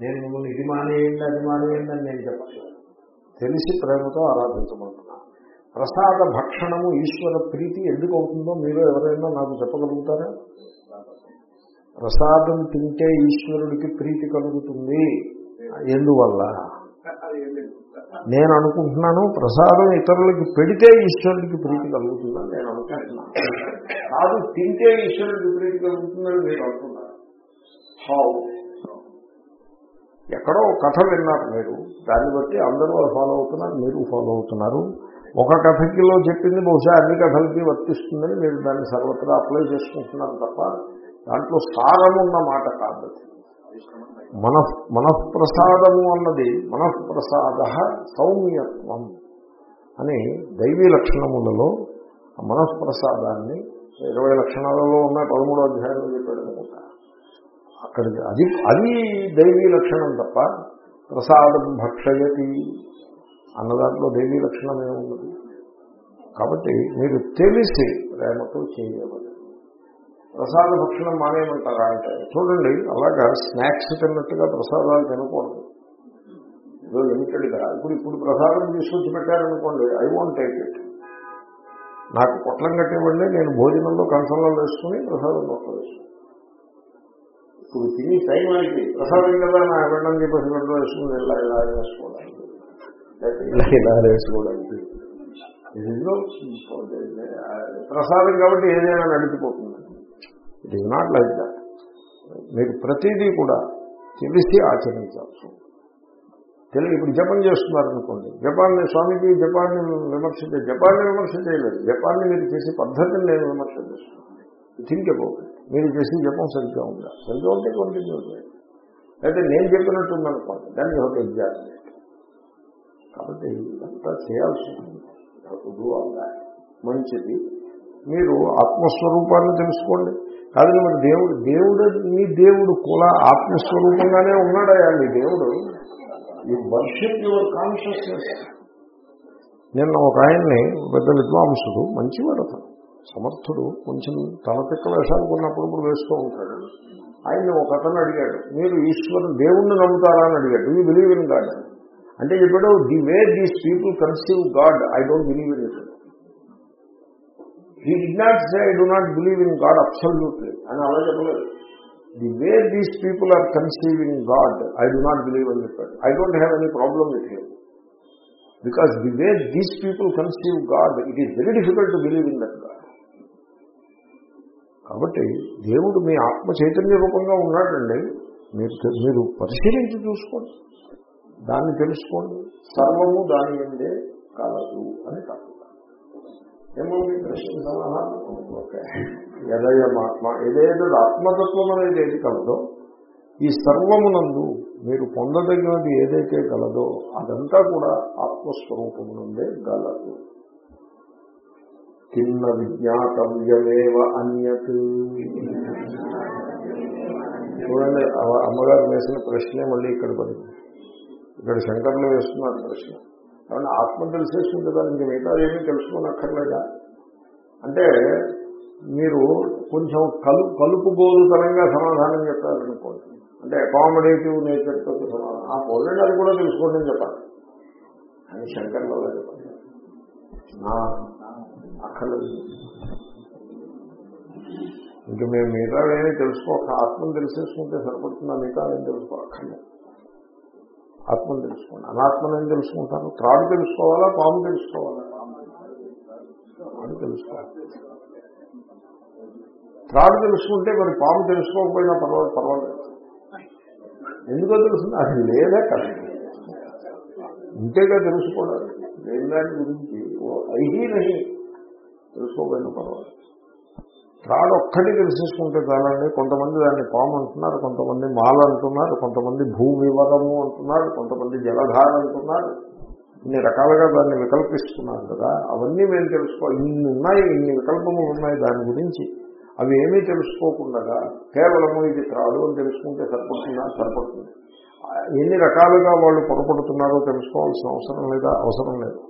నేను మిమ్మల్ని ఇది మానేయండి అది మానేయండి అని నేను చెప్పట్లేదు. తెలిసి ప్రేమతో ఆరాధించమంటున్నా. ప్రసాద భక్షణము ఈశ్వర ప్రీతి ఎందుకు అవుతుందో మీరు ఎవరైనా నాకు చెప్పగలుగుతారా? ప్రసాదం తింటే ఈశ్వరుడికి ప్రీతి కలుగుతుంది. ఎందువల్ల? నేను అనుకుంటున్నాను ప్రసాదం ఇతరులకి పెడితే ఈశ్వరుడికి ప్రీతి కలుగుతుందని నేను అనుకుంటున్నాను. కాదు తింటే ఈశ్వరుడు విపరీతంగా ఉంటుందని మీరు అంటున్నారు హౌ ఎక్కడో కథ విన్నారు మీరు. దాన్ని బట్టి అందరూ ఫాలో అవుతున్నారు మీరు ఫాలో అవుతున్నారు. ఒక కథకిలో చెప్పింది బహుశా అన్ని కథలకి వర్తిస్తుందని మీరు దాన్ని సర్వత్రా అప్లై చేసుకుంటున్నారు తప్ప దాంట్లో సారమున్న మాట కాదు. మన మనఃప్రసాదము అన్నది మనఃప్రసాద సౌమ్యత్వం అని దైవీ లక్షణములలో మనఃప్రసాదాన్ని ఇరవై లక్షణాలలో ఉన్న పదమూడో అధ్యాయంలో చెప్పాడు అనుకుంటా. అక్కడికి అది అది దైవీ లక్షణం తప్ప ప్రసాదం భక్షయతి అన్న దాంట్లో దైవీ లక్షణం ఏమున్నది కాబట్టి మీరు తెలిసి ప్రేమతో చేయవలెను ప్రసాద భక్షణం మానేయమంటారా అంటే చూడండి అలాగా స్నాక్స్ తిన్నట్టుగా ప్రసాదాలు తినకూడదు. ఏదో లిమిటెడ్గా. ఇప్పుడు ఇప్పుడు ప్రసాదం తీసుకొచ్చి పెట్టారనుకోండి ఐ వాంట్ టేక్ ఇట్. నాకు పొట్లం కట్టివ్వండి నేను భోజనంలో కంచంలో వేసుకుని ప్రసాదం పొట్ల వేసుకుని. ఇప్పుడు తిని టైం అయితే ప్రసాదం కదా నా వెళ్ళడం చెప్పేసి వెళ్ళడం వేసుకుని ఇలా ఇలా వేసుకోవడానికి ఇలా ఇలా వేసుకోవడానికి ఇదిలో ప్రసాదం కాబట్టి ఏదైనా నడిచిపోతుంది. It is not like that మీరు ప్రతిదీ కూడా తెలిసి ఆచరించాల్సి తెలుగు ఇప్పుడు జపం చేస్తున్నారనుకోండి. జపాన్ని స్వామికి జపాన్ని విమర్శ జపాన్ని విమర్శ చేయలేదు జపాన్ని మీరు చేసే పద్ధతిని నేను విమర్శ చేస్తున్నాను థింక్ అబౌట్ మీరు చేసిన జపం సరిగ్గా ఉందా? సరిగ్గా ఉంటే కంటిన్యూ చేయండి. అయితే నేను చెప్పినట్టు ఉందనుకోండి. దాన్ని ఒక ఎగ్జామ్ కాబట్టి ఇదంతా చేయాల్సి ఉంటుంది మంచిది. మీరు ఆత్మస్వరూపాన్ని తెలుసుకోండి. కాదు మరి దేవుడు దేవుడు మీ దేవుడు కుల ఆత్మస్వరూపంగానే ఉన్నాడయా మీ దేవుడు ఈ వర్షిప్ యువర్ కాన్షియస్నెస్ నిన్న ఒక ఆయన్ని పెద్ద విద్వాంసుడు మంచివాడు అతను సమర్థుడు కొంచెం తలతిక్క వేషాలు కొన్నప్పుడు వేస్తూ ఉంటాడు. ఆయన్ని ఒక అతను అడిగాడు మీరు ఈశ్వరుని దేవుణ్ణి నమ్ముతారా? అని అడిగాడు యూ బిలీవ్ ఇన్ గాడ్ అంటే చెప్పాడు the way these people conceive God I don't believe in it he did not say I do not believe in God absolutely అని అలా చెప్పలేదు. The way these people are conceiving God I do not believe అని చెప్పాడు I don't have any problem with him because the way these people conceive God it is very difficult to believe in that God కాబట్టి దేవుడు మీ ఆత్మ చైతన్య రూపంగా ఉన్నాడండి. మీరు మీరు పరిశీలించి చూసుకోండి. దాన్ని తెలుసుకోండి. సర్వము దాని ఉండే కలదు అని కాదు. ఏమో ఏమవుతుంది ప్రశ్న సమాధానం. ఓకే. యదయమాత్మ ఏదైతే ఆత్మతత్వం అనేది ఏది కలదో ఈ సర్వమునందు మీరు పొందదగినది ఏదైతే గలదో అదంతా కూడా ఆత్మస్వరూపమునందే గలదు. చిన్న విజ్ఞాతవ్యమేవ అన్యత్. చూడండి అమ్మగారు వేసిన ప్రశ్నే మళ్ళీ ఇక్కడ పడింది. ఇక్కడ శంకర్లు వేస్తున్నారు ప్రశ్న. కాబట్టి ఆత్మ తెలిసేస్తుంది కదా ఇంక మిగతా ఏమీ తెలుసుకోనక్కర్లేదా? అంటే మీరు కొంచెం కలు కలుపు గోలుతనంగా సమాధానం చెప్పారనుకోండి. అంటే అకామిడేటివ్ నేచర్తో సమాధానం. ఆ పోలండి అది కూడా తెలుసుకోండి అని చెప్పాలి. అని శంకర్లు చెప్పండి అక్కర్లేదు ఇంకా మేము మిగతా ఏమీ తెలుసుకోక ఆత్మను తెలిసేసుకుంటే సరిపడుతుందా? మిగతా ఏం తెలుసుకోక్కర్లేదు ఆత్మను తెలుసుకోండి. అనాత్మను ఏం తెలుసుకుంటారు? త్రాడు తెలుసుకోవాలా? పాము తెలుసుకోవాలా? అని తెలుసుకోవాలి. త్రాడు తెలుసుకుంటే మరి పాము తెలుసుకోకపోయినా పర్వాలేదు పర్వాలేదు. ఎందుకో తెలుస్తుంది? అది లేదా కదా. ఇంతేగా తెలుసుకోవడానికి లేని దాని గురించి? ఓ నహి తెలుసుకోకపోయినా పర్వాలేదు. త్రాడు ఒక్కటి తెలిసేసుకుంటే చాలండి. కొంతమంది దాన్ని పాము అంటున్నారు కొంతమంది మాల అంటున్నారు కొంతమంది భూ వివరము అంటున్నారు కొంతమంది జలధార అంటున్నారు. ఇన్ని రకాలుగా దాన్ని వికల్పిస్తున్నారు కదా. అవన్నీ మేము తెలుసుకో ఇన్ని ఉన్నాయి ఇన్ని వికల్పములు ఉన్నాయి దాని గురించి. అవి ఏమీ తెలుసుకోకుండా కేవలము ఇది త్రాడు అని తెలుసుకుంటే సరిపడుతుందా? సరిపడుతుంది. ఎన్ని రకాలుగా వాళ్ళు పొరపడుతున్నారో తెలుసుకోవాల్సిన అవసరం లేదా? అవసరం లేదు.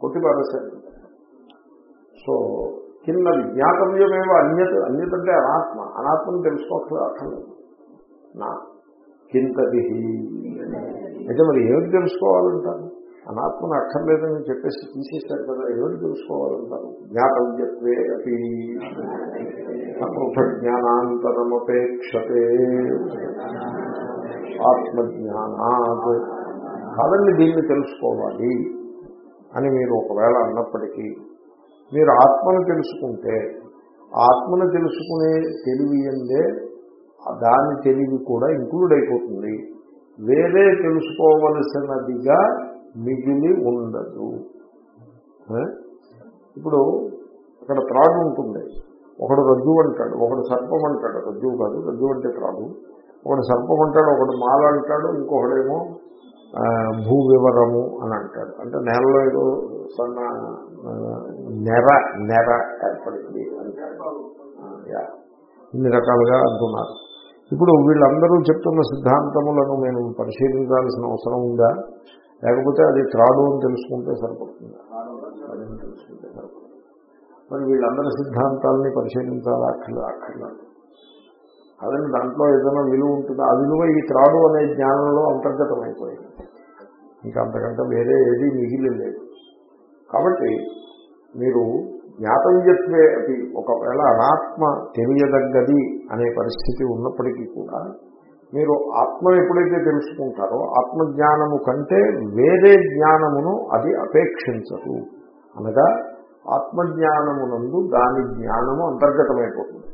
కొట్టి పారేశారు సో కింద జ్ఞాతవ్యమేవ అన్యత్ అన్యత అంటే అనాత్మ. అనాత్మను తెలుసుకోవట్లేదు అక్కర్లేదు నా కింతది. అయితే మరి ఏమిటి తెలుసుకోవాలంటారు? అనాత్మను అక్కర్లేదని చెప్పేసి తీసేశారు కదా ఏమిటి తెలుసుకోవాలంటారు? జ్ఞాతవ్యత్వే అపి. అకృత జ్ఞానాంతరమపేక్షతే ఆత్మజ్ఞానాత్. కాదండి దీన్ని తెలుసుకోవాలి అని మీరు ఒకవేళ అన్నప్పటికీ మీరు ఆత్మను తెలుసుకుంటే ఆత్మను తెలుసుకునే తెలివి ఎందే దాని తెలివి కూడా ఇంక్లూడ్ అయిపోతుంది. వేరే తెలుసుకోవలసినదిగా మిగిలి ఉండదు. ఇప్పుడు అక్కడ త్రాడు ఉంటుంది. ఒకడు రజ్జు అంటాడు ఒకడు సర్పం అంటాడు. రజ్జువు కాదు రజ్జు అంటే త్రాడు ఒకడు సర్పం అంటాడు ఒకడు మాల అంటాడు ఇంకొకడేమో భూ వివరము అని అంటాడు. అంటే నేలలో ఏదో సన్న నెర నెర ఏర్పడింది ఇన్ని రకాలుగా అంటున్నారు. ఇప్పుడు వీళ్ళందరూ చెప్తున్న సిద్ధాంతములను మేము పరిశీలించాల్సిన అవసరం ఉందా? లేకపోతే అది త్రాడు అని తెలుసుకుంటే సరిపడుతుంది? తెలుసుకుంటే సరిపడుతుంది? మరి వీళ్ళందరి సిద్ధాంతాలని పరిశీలించాలా? అక్కర్లేదు అక్కర్లేదు అదని దాంట్లో ఏదైనా విలువ ఉంటుందో? ఆ విలువ ఈ త్రాడు అనే జ్ఞానంలో అంతర్గతమైపోయింది. ఇంకా అంతకంటే వేరే ఏది మిగిలి లేదు కాబట్టి మీరు జ్ఞాతవ్యత్వే అది ఒకవేళ అనాత్మ తెలియదగ్గది అనే పరిస్థితి ఉన్నప్పటికీ కూడా మీరు ఆత్మ ఎప్పుడైతే తెలుసుకుంటారో ఆత్మజ్ఞానము కంటే వేరే జ్ఞానమును అది అపేక్షించదు. అనగా ఆత్మజ్ఞానమునందు దాని జ్ఞానము అంతర్గతమైపోతుంది.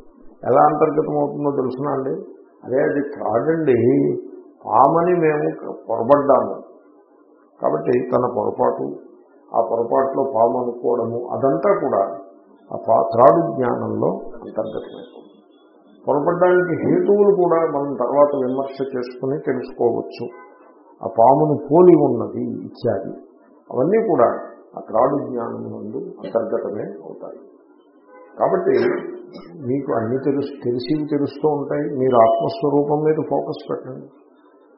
ఎలా అంతర్గతం అవుతుందో తెలుసునా అండి? అదే అది కాదండి. పామని మేము పొరబడ్డాము. కాబట్టి తన పొరపాటు ఆ పొరపాటులో పాము అనుకోవడము అదంతా కూడా ఆ పా త్రాడు జ్ఞానంలో అంతర్గతమైపోతుంది. పొరపడడానికి హేతువులు కూడా మనం తర్వాత విమర్శ చేసుకుని తెలుసుకోవచ్చు. ఆ పామును పోలి ఉన్నది ఇత్యాది. అవన్నీ కూడా ఆ త్రాడు జ్ఞానం నుండి అంతర్గతమే అవుతాయి. కాబట్టి మీకు అన్ని తెలుసు తెలిసి తెలుస్తూ ఉంటాయి. మీరు ఆత్మస్వరూపం మీద ఫోకస్ పెట్టండి.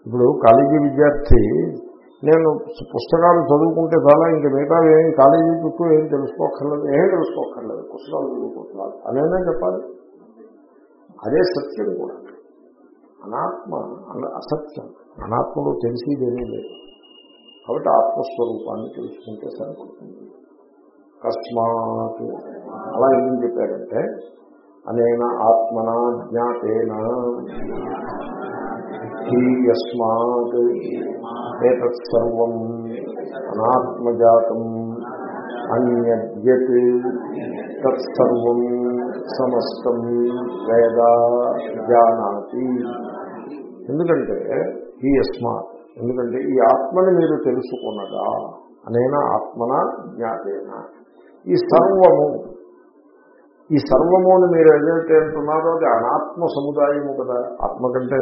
ఇప్పుడు కాలేజీ విద్యార్థి నేను పుస్తకాలు చదువుకుంటే చాలా ఇంక మిగతా ఏం కాలేజీ చుట్టూ ఏం తెలుసుకోక్కర్లేదు ఏం తెలుసుకోక్కర్లేదు పుస్తకాలు చదువుకుంటున్నారు అనేనా చెప్పాలి? అదే సత్యం కూడా. అనాత్మ అసత్యం. అనాత్మలో తెలిసేదేమీ లేదు. కాబట్టి ఆత్మస్వరూపాన్ని తెలుసుకుంటే సరిపడుతుంది కస్మాత్ అలా ఏం చెప్పారంటే అనేన ఆత్మన జ్ఞాతేన. యస్మాత్ ఏతత్ సర్వం అనాత్మజాతం అన్యత్ తత్సర్వం సమస్తం వేద జానాతి. ఎందుకంటే ఈ యస్మాత్ ఎందుకంటే ఈ ఆత్మని మీరు తెలుసుకున్నదా అనేనా ఆత్మన జ్ఞాతేన. ఈ సర్వము ఈ సర్వము అని మీరు ఏదైతే అంటున్నారో అది అనాత్మ సముదాయము కదా ఆత్మ కంటే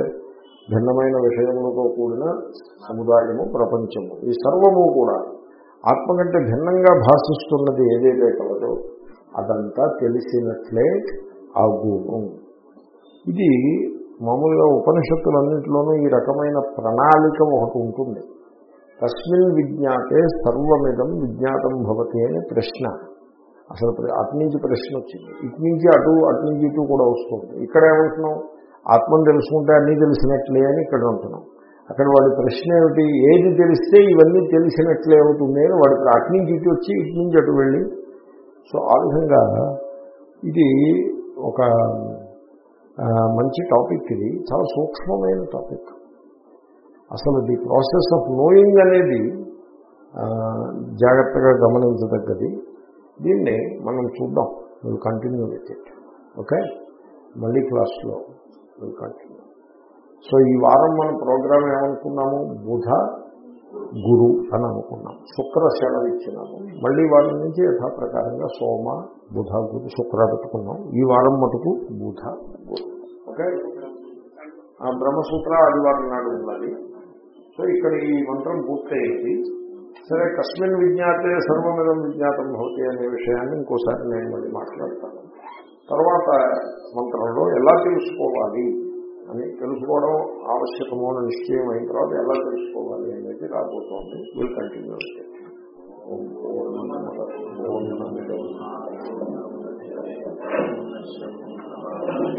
భిన్నమైన విషయములతో కూడిన సముదాయము ప్రపంచము. ఈ సర్వము కూడా ఆత్మ కంటే భిన్నంగా భాషిస్తున్నది ఏదైతే కలదో అదంతా తెలిసినట్లే అగును ఇది మామూలుగా ఉపనిషత్తులన్నింటిలోనూ ఈ రకమైన ప్రణాళిక ఒకటి ఉంటుంది. తస్మిన్ విజ్ఞాతే సర్వమిదం విజ్ఞాతం భవతి అనే ప్రశ్న. అసలు ప్ర- అటు నుంచి ప్రశ్న వచ్చింది. ఇటు నుంచి అటు అటు నుంచి ఇటు కూడా వస్తుంది. ఇక్కడ ఏమంటున్నాం ఆత్మను తెలుసుకుంటే అన్నీ తెలిసినట్లే అని ఇక్కడ ఉంటున్నాం అక్కడ వాడి ప్రశ్న ఏమిటి? ఏది తెలిస్తే ఇవన్నీ తెలిసినట్లే అవుతుంది అని వాడికి అటు నుంచి ఇటు వచ్చి ఇటు నుంచి అటు వెళ్ళి. సో ఆ విధంగా ఇది ఒక మంచి టాపిక్ ఇది. చాలా సూక్ష్మమైన టాపిక్ అసలు ది ప్రాసెస్ ఆఫ్ నోయింగ్ అనేది జాగ్రత్తగా గమనించదగ్గది. దీన్ని మనం చూద్దాం. Will continue with it okay మళ్ళీ క్లాస్లో విల్ కంటిన్యూ సో ఈ వారం మన ప్రోగ్రామ్ ఏమనుకున్నాము? బుధ గురు అని అనుకున్నాం. శుక్ర సెలవు ఇచ్చినాము మళ్ళీ వారం నుంచి యథాప్రకారంగా సోమ బుధ గురు శుక్ర పెట్టుకున్నాం ఈ వారం మటుకు బుధ గురు. ఓకే? బ్రహ్మసూత్ర ఆదివారం నాడు ఉన్నది సో ఇక్కడ ఈ మంత్రం పూర్తయింది సరే కస్మిన్ విజ్ఞాతే సర్వమిదం విజ్ఞాతం భవతి అనే విషయాన్ని ఇంకోసారి నేను మళ్ళీ మాట్లాడతాను. తర్వాత మంత్రంలో ఎలా తెలుసుకోవాలి అని తెలుసుకోవడం ఆవశ్యకము అని నిశ్చయం అయిన తర్వాత ఎలా తెలుసుకోవాలి అనేది రాబోతోంది విల్ కంటిన్యూ